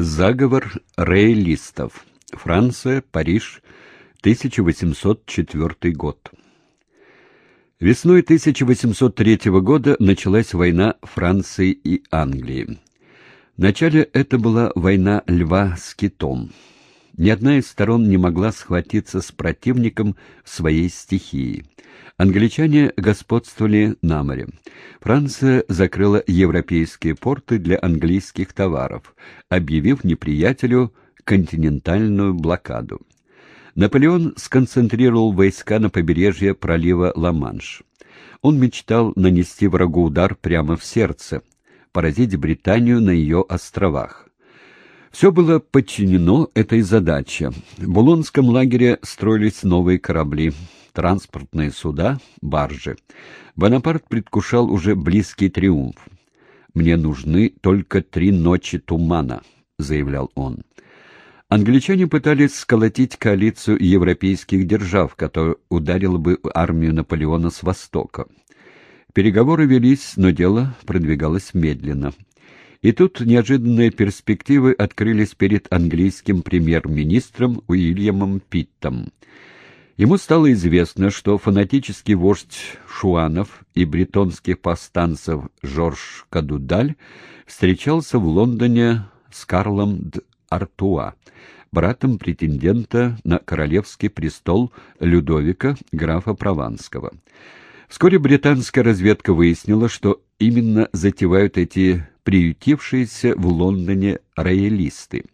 Заговор роялистов. Франция, Париж, 1804 год. Весной 1803 года началась война Франции и Англии. Вначале это была война льва с китом. Ни одна из сторон не могла схватиться с противником в своей стихии. Англичане господствовали на море. Франция закрыла европейские порты для английских товаров, объявив неприятелю континентальную блокаду. Наполеон сконцентрировал войска на побережье пролива Ла-Манш. Он мечтал нанести врагу удар прямо в сердце, поразить Британию на ее островах. Все было подчинено этой задаче. В Булонском лагере строились новые корабли, транспортные суда, баржи. Бонапарт предвкушал уже близкий триумф. «Мне нужны только три ночи тумана», — заявлял он. Англичане пытались сколотить коалицию европейских держав, которая ударила бы армию Наполеона с востока. Переговоры велись, но дело продвигалось медленно. И тут неожиданные перспективы открылись перед английским премьер-министром Уильямом Питтом. Ему стало известно, что фанатический вождь шуанов и бретонских повстанцев Жорж Кадудаль встречался в Лондоне с Карлом Артуа, братом претендента на королевский престол Людовика, графа Прованского. Вскоре британская разведка выяснила, что именно затевают эти приютившиеся в Лондоне роялисты.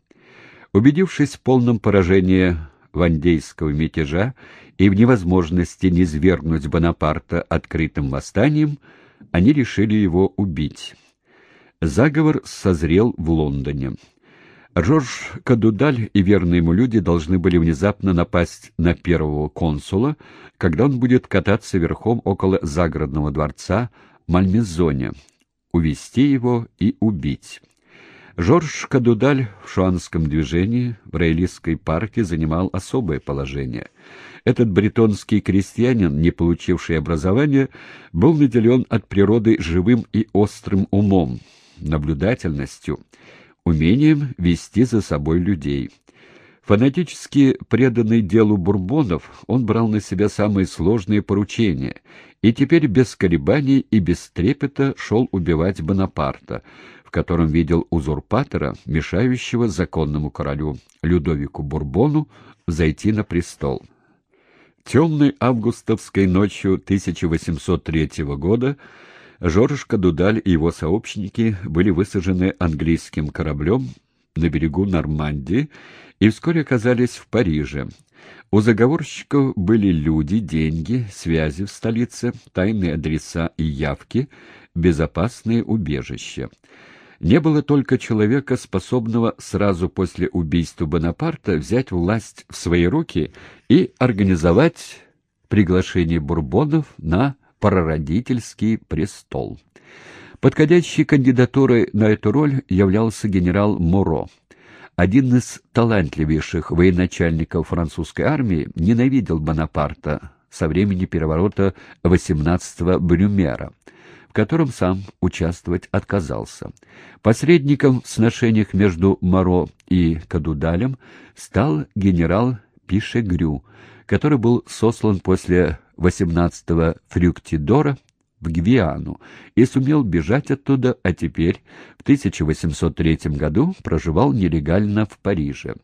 Убедившись в полном поражении вандейского мятежа и в невозможности низвергнуть Бонапарта открытым восстанием, они решили его убить. Заговор созрел в Лондоне. Жорж Кадудаль и верные ему люди должны были внезапно напасть на первого консула, когда он будет кататься верхом около загородного дворца Мальмезоне, увести его и убить. Жорж Кадудаль в шуанском движении в Рейлистской парке занимал особое положение. Этот бретонский крестьянин, не получивший образования, был наделен от природы живым и острым умом, наблюдательностью, умением вести за собой людей. Фанатически преданный делу бурбонов, он брал на себя самые сложные поручения и теперь без колебаний и без трепета шел убивать Бонапарта, в котором видел узурпатора, мешающего законному королю Людовику Бурбону зайти на престол. Темной августовской ночью 1803 года Жорж Кадудаль и его сообщники были высажены английским кораблем на берегу Нормандии и вскоре оказались в Париже. У заговорщиков были люди, деньги, связи в столице, тайные адреса и явки, безопасные убежища. Не было только человека, способного сразу после убийства Бонапарта взять власть в свои руки и организовать приглашение бурбонов на прародительский престол. Подходящей кандидатурой на эту роль являлся генерал Муро. Один из талантливейших военачальников французской армии ненавидел Бонапарта со времени переворота 18-го Брюмера, в котором сам участвовать отказался. Посредником в сношениях между Моро и Кадудалем стал генерал Пишегрю, который был сослан после 18-го Фрюктидора в Гвиану и сумел бежать оттуда, а теперь, в 1803 году, проживал нелегально в Париже.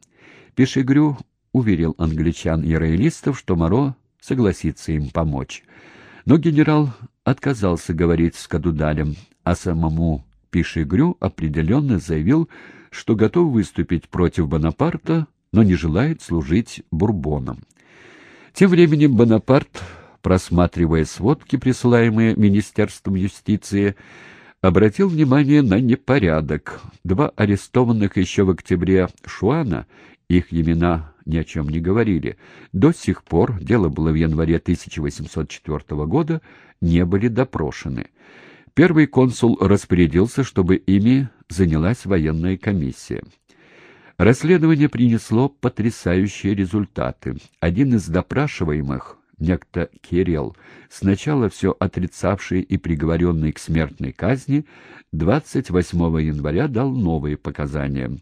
Пешегрю уверил англичан и роялистов, что Моро согласится им помочь. Но генерал отказался говорить с Кадудалем, а самому Пишегрю определенно заявил, что готов выступить против Бонапарта, но не желает служить бурбонам. Тем временем Бонапарт просматривая сводки, присылаемые Министерством юстиции, обратил внимание на непорядок. Два арестованных еще в октябре Шуана, их имена ни о чем не говорили, до сих пор, дело было в январе 1804 года, не были допрошены. Первый консул распорядился, чтобы ими занялась военная комиссия. Расследование принесло потрясающие результаты. Один из допрашиваемых, некто Кирилл, сначала все отрицавший и приговоренный к смертной казни, 28 января дал новые показания.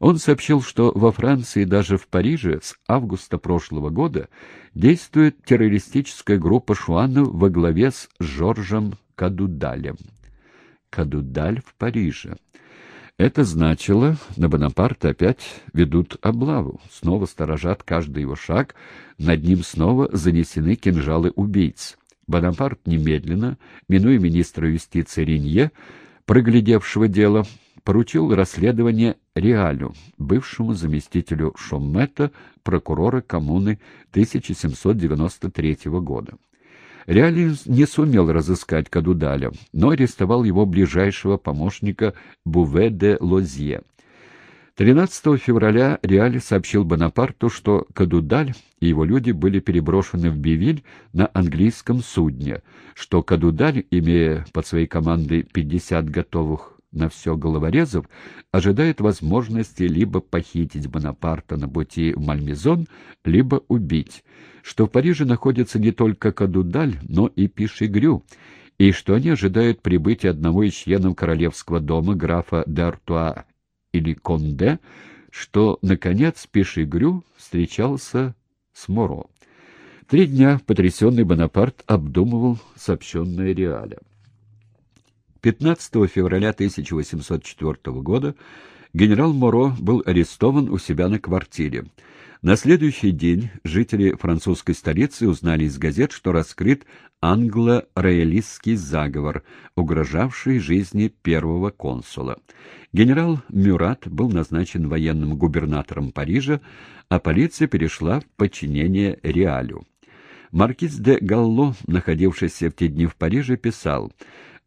Он сообщил, что во Франции, даже в Париже, с августа прошлого года действует террористическая группа шуанов во главе с Жоржем Кадудалем. Кадудаль в Париже. Это значило, на Бонапарта опять ведут облаву, снова сторожат каждый его шаг, над ним снова занесены кинжалы убийц. Бонапарт немедленно, минуя министра юстиции Ренье, проглядевшего дело, поручил расследование Реалю, бывшему заместителю Шоммета, прокурора коммуны 1793 года. Реалин не сумел разыскать Кадудаля, но арестовал его ближайшего помощника Буве де Лозье. 13 февраля Реаль сообщил Бонапарту, что Кадудаль и его люди были переброшены в Бивиль на английском судне, что Кадудаль, имея под своей командой 50 готовых на все головорезов, ожидает возможности либо похитить Бонапарта на пути в Мальмезон, либо убить, что в Париже находится не только Кадудаль, но и Пишигрю, и что они ожидают прибытия одного из членов королевского дома графа d'Артуа или Конде, что, наконец, Пишигрю встречался с Моро. Три дня потрясенный Бонапарт обдумывал сообщенное Реаля. 15 февраля 1804 года генерал Моро был арестован у себя на квартире. На следующий день жители французской столицы узнали из газет, что раскрыт англо-роялистский заговор, угрожавший жизни первого консула. Генерал Мюрат был назначен военным губернатором Парижа, а полиция перешла в подчинение Реалю. Маркиз де Галло, находившийся в те дни в Париже, писал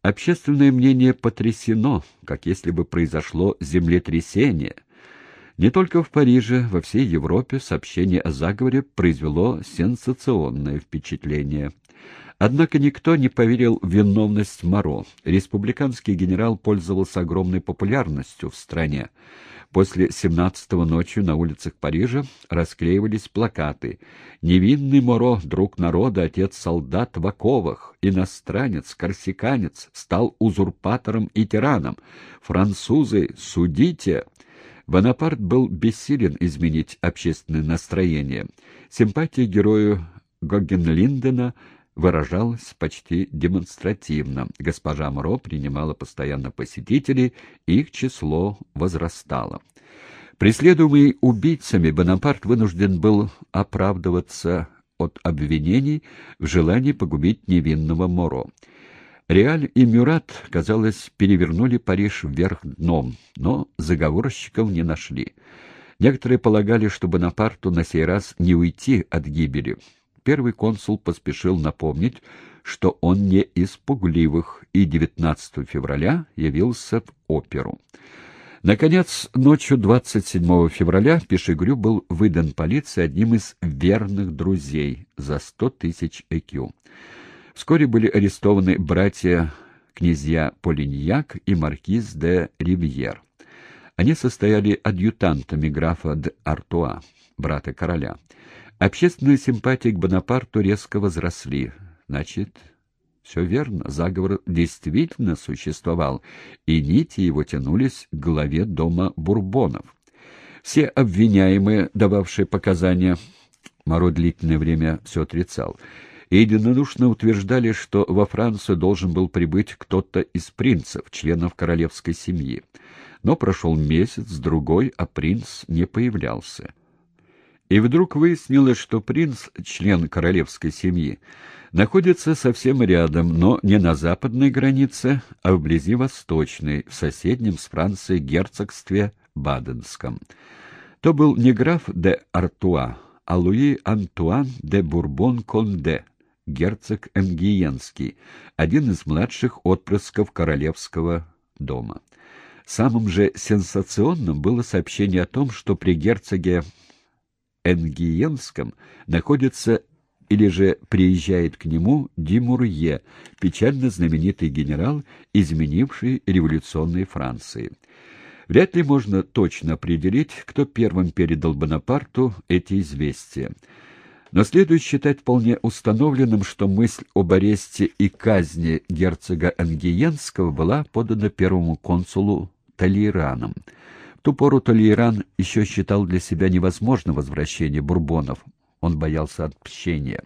Общественное мнение потрясено, как если бы произошло землетрясение. Не только в Париже, во всей Европе сообщение о заговоре произвело сенсационное впечатление. Однако никто не поверил в виновность Моро. Республиканский генерал пользовался огромной популярностью в стране. После 17-го ночью на улицах Парижа расклеивались плакаты «Невинный Моро, друг народа, отец солдат в оковах, иностранец, корсиканец, стал узурпатором и тираном. Французы, судите!» Бонапарт был бессилен изменить общественное настроение. Симпатия герою Гогенлиндена выражалась почти демонстративно. Госпожа Мро принимала постоянно посетителей, их число возрастало. Преследуемый убийцами, Бонапарт вынужден был оправдываться от обвинений в желании погубить невинного Моро. Реаль и Мюрат, казалось, перевернули Париж вверх дном, но заговорщиков не нашли. Некоторые полагали, что Бонапарту на сей раз не уйти от гибели первый консул поспешил напомнить, что он не из пугливых, и 19 февраля явился в оперу. Наконец, ночью 27 февраля Пешегрю был выдан полиции одним из верных друзей за 100 тысяч ЭКЮ. Вскоре были арестованы братья князья Полиньяк и маркиз де Ривьер. Они состояли адъютантами графа де Артуа, брата короля. Общественные симпатии к Бонапарту резко возросли. Значит, все верно, заговор действительно существовал, и нити его тянулись к главе дома Бурбонов. Все обвиняемые, дававшие показания, Моро длительное время все отрицал, и единодушно утверждали, что во Францию должен был прибыть кто-то из принцев, членов королевской семьи. Но прошел месяц, другой, а принц не появлялся. И вдруг выяснилось, что принц, член королевской семьи, находится совсем рядом, но не на западной границе, а вблизи восточной, в соседнем с Францией герцогстве Баденском. То был не граф де Артуа, а Луи Антуан де Бурбон-Конде, герцог Энгиенский, один из младших отпрысков королевского дома. Самым же сенсационным было сообщение о том, что при герцоге Энгиенском находится или же приезжает к нему Димурье, печально знаменитый генерал, изменивший революционной Франции. Вряд ли можно точно определить, кто первым передал Бонапарту эти известия. Но следует считать вполне установленным, что мысль об аресте и казни герцога Ангиенского была подана первому консулу Толейраном. Ту пору Толейран еще считал для себя невозможным возвращение бурбонов. Он боялся отмщения.